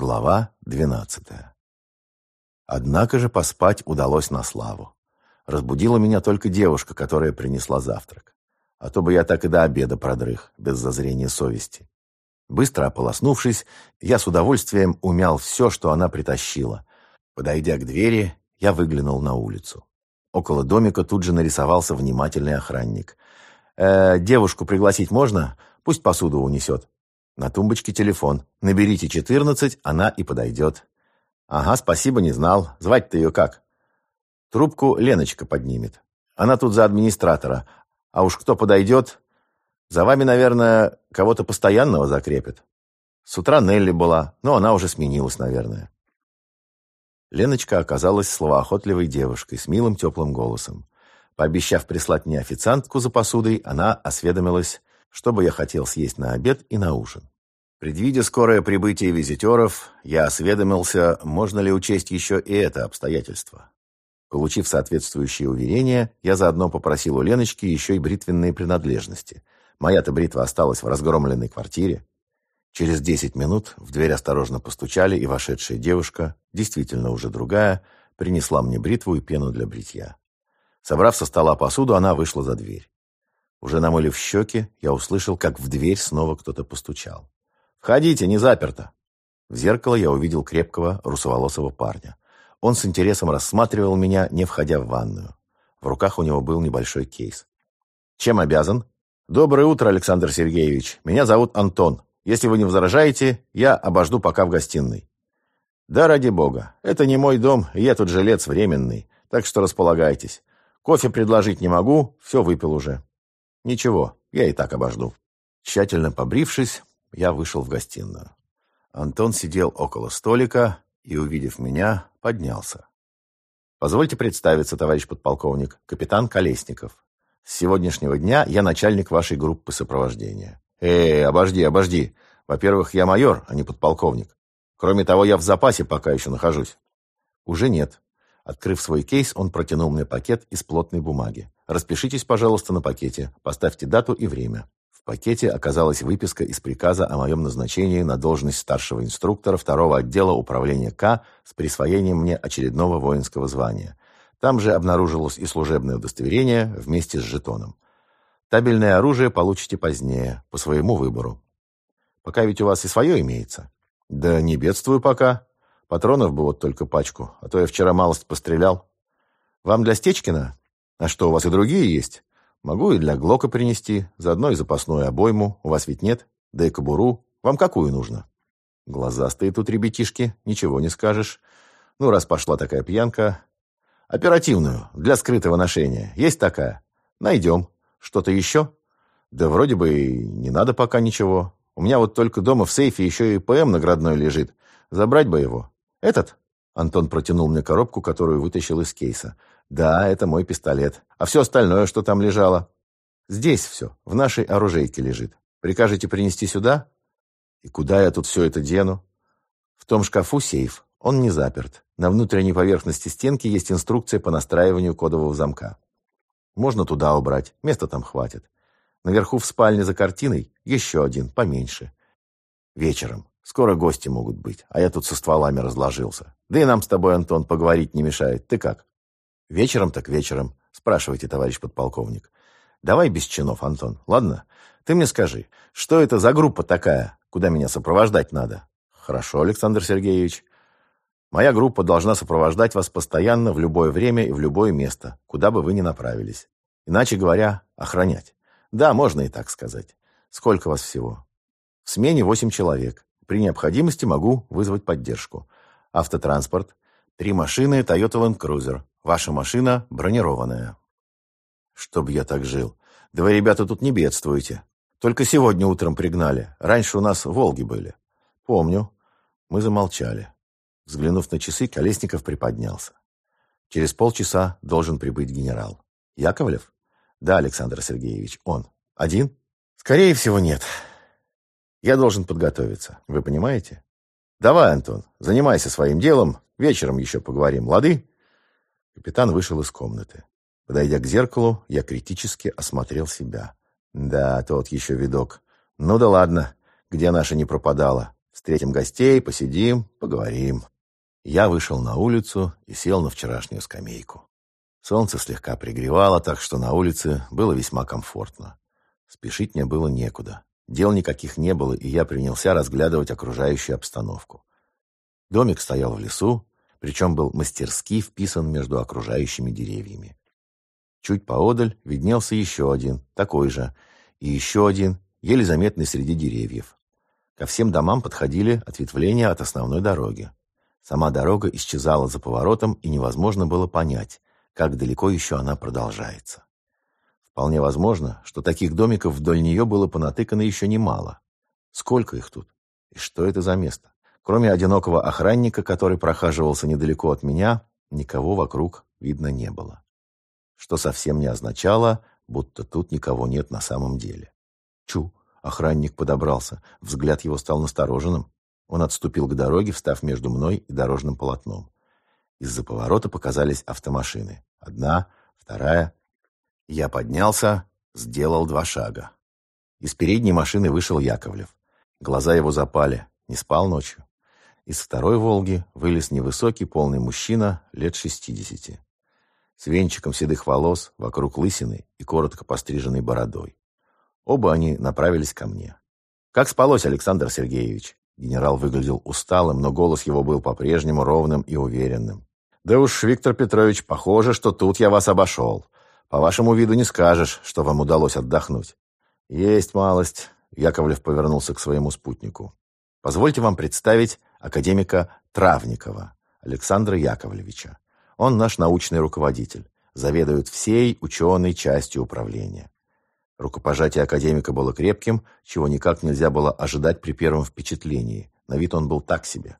Глава двенадцатая. Однако же поспать удалось на славу. Разбудила меня только девушка, которая принесла завтрак. А то бы я так и до обеда продрых, без зазрения совести. Быстро ополоснувшись, я с удовольствием умял все, что она притащила. Подойдя к двери, я выглянул на улицу. Около домика тут же нарисовался внимательный охранник. «Э, «Девушку пригласить можно? Пусть посуду унесет». На тумбочке телефон. Наберите 14, она и подойдет. Ага, спасибо, не знал. Звать-то ее как? Трубку Леночка поднимет. Она тут за администратора. А уж кто подойдет? За вами, наверное, кого-то постоянного закрепит. С утра Нелли была, но она уже сменилась, наверное. Леночка оказалась словоохотливой девушкой с милым теплым голосом. Пообещав прислать мне официантку за посудой, она осведомилась, что бы я хотел съесть на обед и на ужин. Предвидя скорое прибытие визитеров, я осведомился, можно ли учесть еще и это обстоятельство. Получив соответствующие уверения, я заодно попросил у Леночки еще и бритвенные принадлежности. Моя-то бритва осталась в разгромленной квартире. Через десять минут в дверь осторожно постучали, и вошедшая девушка, действительно уже другая, принесла мне бритву и пену для бритья. Собрав со стола посуду, она вышла за дверь. Уже намылив щеки, я услышал, как в дверь снова кто-то постучал. «Входите, не заперто!» В зеркало я увидел крепкого, русоволосого парня. Он с интересом рассматривал меня, не входя в ванную. В руках у него был небольшой кейс. «Чем обязан?» «Доброе утро, Александр Сергеевич. Меня зовут Антон. Если вы не возражаете, я обожду пока в гостиной». «Да, ради бога. Это не мой дом, и я тут жилец временный, так что располагайтесь. Кофе предложить не могу, все выпил уже». «Ничего, я и так обожду». Тщательно побрившись, я вышел в гостиную. Антон сидел около столика и, увидев меня, поднялся. «Позвольте представиться, товарищ подполковник, капитан Колесников. С сегодняшнего дня я начальник вашей группы сопровождения». «Эй, обожди, обожди. Во-первых, я майор, а не подполковник. Кроме того, я в запасе пока еще нахожусь». «Уже нет». Открыв свой кейс, он протянул мне пакет из плотной бумаги. «Распишитесь, пожалуйста, на пакете. Поставьте дату и время». Пакете оказалась выписка из приказа о моем назначении на должность старшего инструктора второго отдела управления К с присвоением мне очередного воинского звания. Там же обнаружилось и служебное удостоверение вместе с жетоном. Табельное оружие получите позднее, по своему выбору. Пока ведь у вас и свое имеется. Да не бедствую пока. Патронов бы вот только пачку, а то я вчера малость пострелял. Вам для Стечкина? А что, у вас и другие есть? Могу и для Глока принести, заодно и запасную обойму. У вас ведь нет? Да и кобуру. Вам какую нужно? Глазастые тут ребятишки, ничего не скажешь. Ну, раз пошла такая пьянка... Оперативную, для скрытого ношения. Есть такая? Найдем. Что-то еще? Да вроде бы не надо пока ничего. У меня вот только дома в сейфе еще и ПМ наградной лежит. Забрать бы его. Этот? Антон протянул мне коробку, которую вытащил из кейса. Да, это мой пистолет. А все остальное, что там лежало? Здесь все, в нашей оружейке лежит. Прикажете принести сюда? И куда я тут все это дену? В том шкафу сейф. Он не заперт. На внутренней поверхности стенки есть инструкция по настраиванию кодового замка. Можно туда убрать, места там хватит. Наверху в спальне за картиной еще один, поменьше. Вечером. Скоро гости могут быть, а я тут со стволами разложился. Да и нам с тобой, Антон, поговорить не мешает. Ты как? Вечером так вечером. Спрашивайте, товарищ подполковник. Давай без чинов, Антон, ладно? Ты мне скажи, что это за группа такая, куда меня сопровождать надо? Хорошо, Александр Сергеевич. Моя группа должна сопровождать вас постоянно в любое время и в любое место, куда бы вы ни направились. Иначе говоря, охранять. Да, можно и так сказать. Сколько вас всего? В смене восемь человек. При необходимости могу вызвать поддержку. Автотранспорт. Три машины Toyota Land Cruiser. Ваша машина бронированная. Чтоб я так жил. Да вы, ребята, тут не бедствуете. Только сегодня утром пригнали. Раньше у нас «Волги» были. Помню. Мы замолчали. Взглянув на часы, Колесников приподнялся. Через полчаса должен прибыть генерал. Яковлев? Да, Александр Сергеевич, он. Один? Скорее всего, нет. Я должен подготовиться. Вы понимаете? Давай, Антон, занимайся своим делом. Вечером еще поговорим, лады? Капитан вышел из комнаты. Подойдя к зеркалу, я критически осмотрел себя. Да, тот еще видок. Ну да ладно, где наша не пропадала. Встретим гостей, посидим, поговорим. Я вышел на улицу и сел на вчерашнюю скамейку. Солнце слегка пригревало, так что на улице было весьма комфортно. Спешить мне было некуда. Дел никаких не было, и я принялся разглядывать окружающую обстановку. Домик стоял в лесу, причем был мастерски вписан между окружающими деревьями. Чуть поодаль виднелся еще один, такой же, и еще один, еле заметный среди деревьев. Ко всем домам подходили ответвления от основной дороги. Сама дорога исчезала за поворотом, и невозможно было понять, как далеко еще она продолжается. Вполне возможно, что таких домиков вдоль нее было понатыкано еще немало. Сколько их тут? И что это за место? Кроме одинокого охранника, который прохаживался недалеко от меня, никого вокруг видно не было. Что совсем не означало, будто тут никого нет на самом деле. Чу, охранник подобрался, взгляд его стал настороженным. Он отступил к дороге, встав между мной и дорожным полотном. Из-за поворота показались автомашины. Одна, вторая. Я поднялся, сделал два шага. Из передней машины вышел Яковлев. Глаза его запали, не спал ночью. Из второй «Волги» вылез невысокий, полный мужчина лет шестидесяти. С венчиком седых волос, вокруг лысины и коротко постриженной бородой. Оба они направились ко мне. «Как спалось, Александр Сергеевич?» Генерал выглядел усталым, но голос его был по-прежнему ровным и уверенным. «Да уж, Виктор Петрович, похоже, что тут я вас обошел. По вашему виду не скажешь, что вам удалось отдохнуть». «Есть малость», — Яковлев повернулся к своему спутнику. «Позвольте вам представить академика Травникова Александра Яковлевича. Он наш научный руководитель, заведует всей ученой частью управления. Рукопожатие академика было крепким, чего никак нельзя было ожидать при первом впечатлении. На вид он был так себе.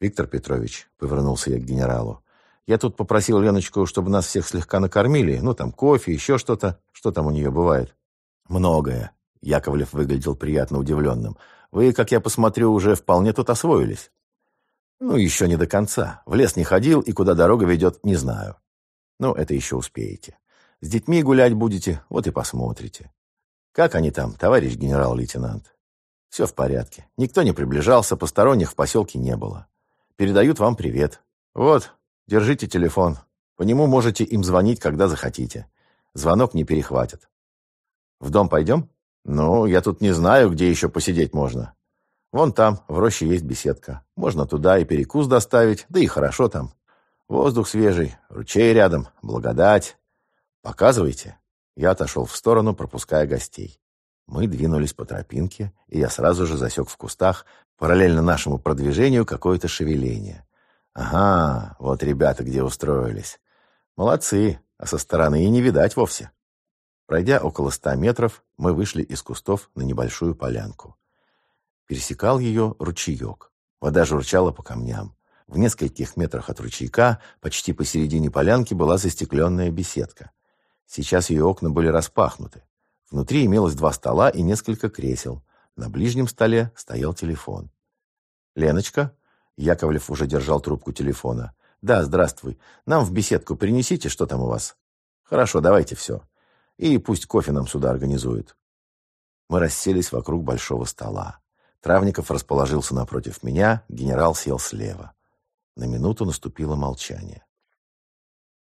«Виктор Петрович», — повернулся я к генералу, «я тут попросил Леночку, чтобы нас всех слегка накормили, ну, там, кофе, еще что-то. Что там у нее бывает?» «Многое», — Яковлев выглядел приятно удивленным. «Вы, как я посмотрю, уже вполне тут освоились». «Ну, еще не до конца. В лес не ходил, и куда дорога ведет, не знаю. Ну, это еще успеете». С детьми гулять будете, вот и посмотрите. Как они там, товарищ генерал-лейтенант? Все в порядке. Никто не приближался, посторонних в поселке не было. Передают вам привет. Вот, держите телефон. По нему можете им звонить, когда захотите. Звонок не перехватят. В дом пойдем? Ну, я тут не знаю, где еще посидеть можно. Вон там, в роще есть беседка. Можно туда и перекус доставить, да и хорошо там. Воздух свежий, ручей рядом, благодать. «Показывайте». Я отошел в сторону, пропуская гостей. Мы двинулись по тропинке, и я сразу же засек в кустах, параллельно нашему продвижению, какое-то шевеление. Ага, вот ребята где устроились. Молодцы, а со стороны и не видать вовсе. Пройдя около ста метров, мы вышли из кустов на небольшую полянку. Пересекал ее ручеек. Вода журчала по камням. В нескольких метрах от ручейка, почти посередине полянки, была застекленная беседка. Сейчас ее окна были распахнуты. Внутри имелось два стола и несколько кресел. На ближнем столе стоял телефон. «Леночка?» Яковлев уже держал трубку телефона. «Да, здравствуй. Нам в беседку принесите, что там у вас?» «Хорошо, давайте все. И пусть кофе нам сюда организуют». Мы расселись вокруг большого стола. Травников расположился напротив меня, генерал сел слева. На минуту наступило молчание.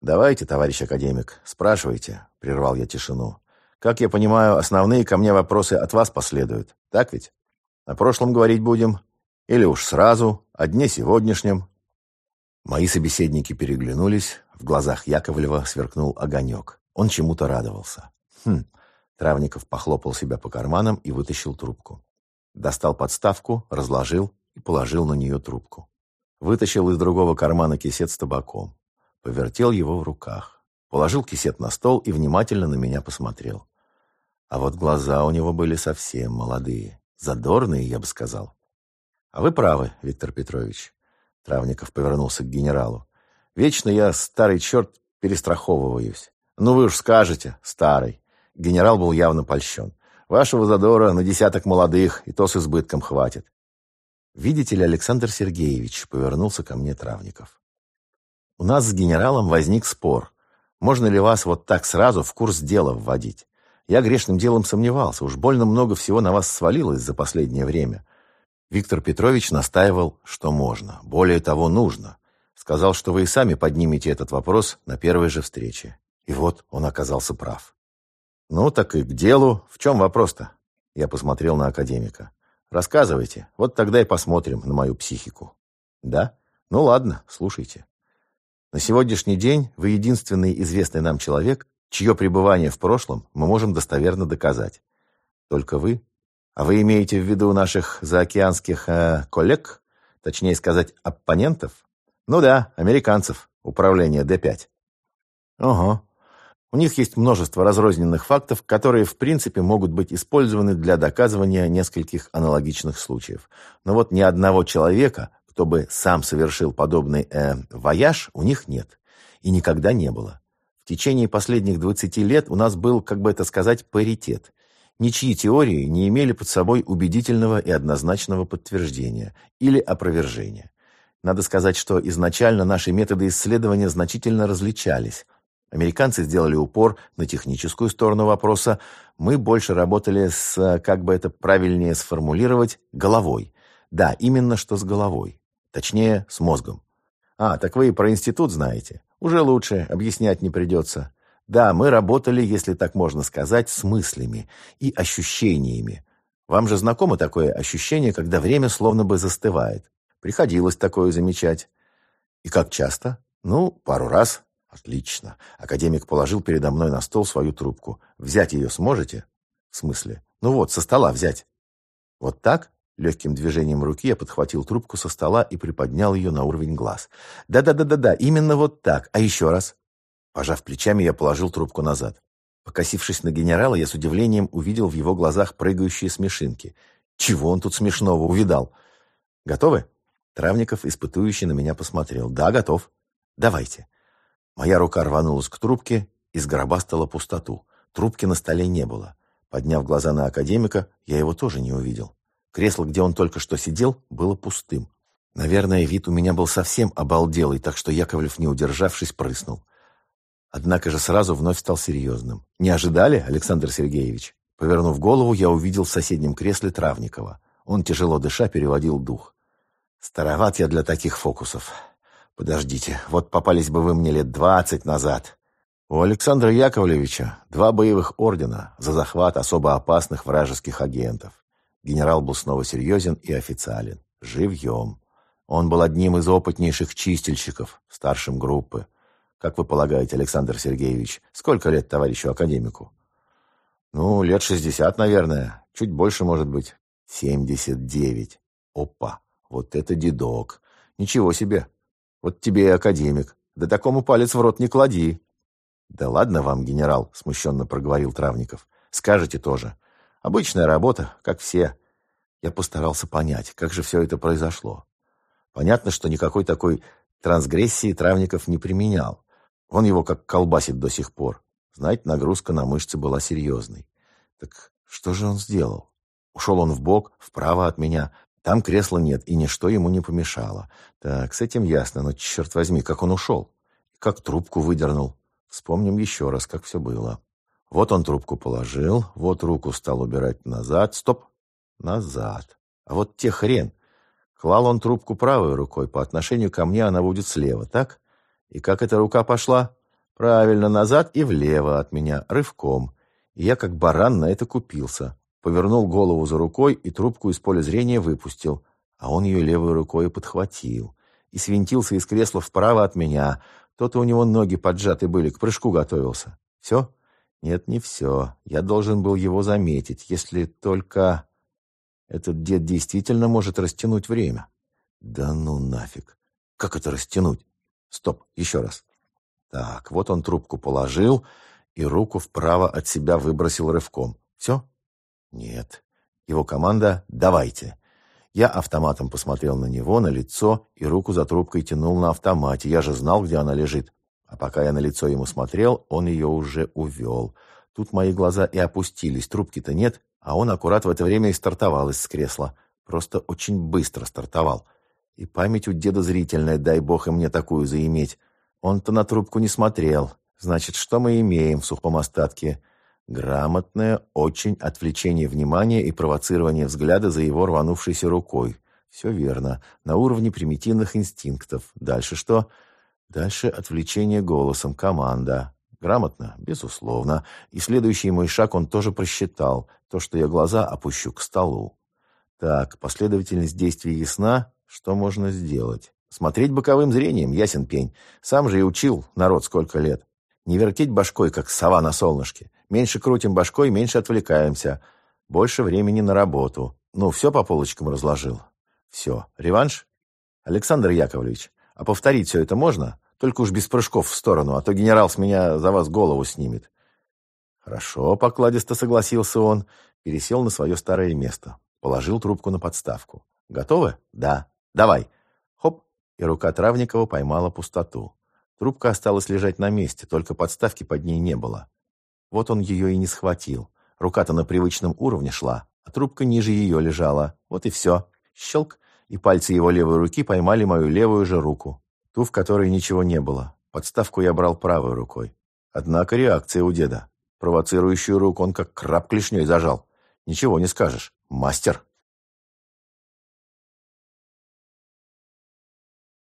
«Давайте, товарищ академик, спрашивайте», — прервал я тишину. «Как я понимаю, основные ко мне вопросы от вас последуют, так ведь? О прошлом говорить будем? Или уж сразу, о дне сегодняшнем?» Мои собеседники переглянулись, в глазах Яковлева сверкнул огонек. Он чему-то радовался. «Хм». Травников похлопал себя по карманам и вытащил трубку. Достал подставку, разложил и положил на нее трубку. Вытащил из другого кармана кисет с табаком повертел его в руках, положил кисет на стол и внимательно на меня посмотрел. А вот глаза у него были совсем молодые, задорные, я бы сказал. А вы правы, Виктор Петрович. Травников повернулся к генералу. Вечно я, старый черт, перестраховываюсь. Ну вы уж скажете, старый. Генерал был явно польщен. Вашего задора на десяток молодых, и то с избытком хватит. Видите ли, Александр Сергеевич, повернулся ко мне Травников. У нас с генералом возник спор. Можно ли вас вот так сразу в курс дела вводить? Я грешным делом сомневался. Уж больно много всего на вас свалилось за последнее время. Виктор Петрович настаивал, что можно. Более того, нужно. Сказал, что вы и сами поднимете этот вопрос на первой же встрече. И вот он оказался прав. «Ну, так и к делу. В чем вопрос-то?» Я посмотрел на академика. «Рассказывайте. Вот тогда и посмотрим на мою психику». «Да? Ну ладно, слушайте. На сегодняшний день вы единственный известный нам человек, чье пребывание в прошлом мы можем достоверно доказать. Только вы? А вы имеете в виду наших заокеанских э, коллег? Точнее сказать, оппонентов? Ну да, американцев, управление Д-5. Ого. У них есть множество разрозненных фактов, которые в принципе могут быть использованы для доказывания нескольких аналогичных случаев. Но вот ни одного человека, кто бы сам совершил подобный э, вояж, у них нет. И никогда не было. В течение последних 20 лет у нас был, как бы это сказать, паритет. Ничьи теории не имели под собой убедительного и однозначного подтверждения или опровержения. Надо сказать, что изначально наши методы исследования значительно различались. Американцы сделали упор на техническую сторону вопроса, мы больше работали с, как бы это правильнее сформулировать, головой. Да, именно что с головой. Точнее, с мозгом. А, так вы и про институт знаете. Уже лучше, объяснять не придется. Да, мы работали, если так можно сказать, с мыслями и ощущениями. Вам же знакомо такое ощущение, когда время словно бы застывает? Приходилось такое замечать. И как часто? Ну, пару раз. Отлично. Академик положил передо мной на стол свою трубку. Взять ее сможете? В смысле? Ну вот, со стола взять. Вот так? Легким движением руки я подхватил трубку со стола и приподнял ее на уровень глаз. «Да-да-да-да-да, именно вот так. А еще раз». Пожав плечами, я положил трубку назад. Покосившись на генерала, я с удивлением увидел в его глазах прыгающие смешинки. Чего он тут смешного увидал? «Готовы?» Травников, испытующий, на меня посмотрел. «Да, готов. Давайте». Моя рука рванулась к трубке и сгробастала пустоту. Трубки на столе не было. Подняв глаза на академика, я его тоже не увидел. Кресло, где он только что сидел, было пустым. Наверное, вид у меня был совсем обалделый, так что Яковлев, не удержавшись, прыснул. Однако же сразу вновь стал серьезным. «Не ожидали, Александр Сергеевич?» Повернув голову, я увидел в соседнем кресле Травникова. Он, тяжело дыша, переводил дух. «Староват я для таких фокусов. Подождите, вот попались бы вы мне лет двадцать назад. У Александра Яковлевича два боевых ордена за захват особо опасных вражеских агентов. Генерал был снова серьезен и официален. Живьем. Он был одним из опытнейших чистильщиков, старшим группы. Как вы полагаете, Александр Сергеевич, сколько лет товарищу академику? Ну, лет шестьдесят, наверное. Чуть больше, может быть. Семьдесят девять. Опа, вот это дедок. Ничего себе. Вот тебе и академик. Да такому палец в рот не клади. Да ладно вам, генерал, смущенно проговорил Травников. Скажете тоже. Обычная работа, как все. Я постарался понять, как же все это произошло. Понятно, что никакой такой трансгрессии Травников не применял. Он его как колбасит до сих пор. Знаете, нагрузка на мышцы была серьезной. Так что же он сделал? Ушел он в бок, вправо от меня. Там кресла нет, и ничто ему не помешало. Так, с этим ясно, но, черт возьми, как он ушел? Как трубку выдернул? Вспомним еще раз, как все было. Вот он трубку положил, вот руку стал убирать назад. Стоп! Назад. А вот те хрен. Клал он трубку правой рукой, по отношению ко мне она будет слева, так? И как эта рука пошла? Правильно, назад и влево от меня, рывком. И я как баран на это купился. Повернул голову за рукой и трубку из поля зрения выпустил. А он ее левой рукой подхватил. И свинтился из кресла вправо от меня. То-то у него ноги поджаты были, к прыжку готовился. Все? Нет, не все. Я должен был его заметить, если только... Этот дед действительно может растянуть время. Да ну нафиг. Как это растянуть? Стоп, еще раз. Так, вот он трубку положил и руку вправо от себя выбросил рывком. Все? Нет. Его команда «давайте». Я автоматом посмотрел на него, на лицо, и руку за трубкой тянул на автомате. Я же знал, где она лежит. А пока я на лицо ему смотрел, он ее уже увел. Тут мои глаза и опустились, трубки-то нет, а он аккурат в это время и стартовал из кресла. Просто очень быстро стартовал. И память у деда зрительная, дай бог и мне такую заиметь. Он-то на трубку не смотрел. Значит, что мы имеем в сухом остатке? Грамотное очень отвлечение внимания и провоцирование взгляда за его рванувшейся рукой. Все верно. На уровне примитивных инстинктов. Дальше что? Дальше отвлечение голосом. Команда. Грамотно? Безусловно. И следующий мой шаг он тоже просчитал. То, что я глаза опущу к столу. Так, последовательность действий ясна. Что можно сделать? Смотреть боковым зрением, ясен пень. Сам же и учил народ сколько лет. Не вертеть башкой, как сова на солнышке. Меньше крутим башкой, меньше отвлекаемся. Больше времени на работу. Ну, все по полочкам разложил. Все. Реванш? Александр Яковлевич, а повторить все это можно? Только уж без прыжков в сторону, а то генерал с меня за вас голову снимет. Хорошо, покладисто согласился он. Пересел на свое старое место. Положил трубку на подставку. Готовы? Да. Давай. Хоп. И рука Травникова поймала пустоту. Трубка осталась лежать на месте, только подставки под ней не было. Вот он ее и не схватил. Рука-то на привычном уровне шла, а трубка ниже ее лежала. Вот и все. Щелк, и пальцы его левой руки поймали мою левую же руку. Ту, в которой ничего не было. Подставку я брал правой рукой. Однако реакция у деда. Провоцирующую руку он как краб клешней зажал. Ничего не скажешь. Мастер.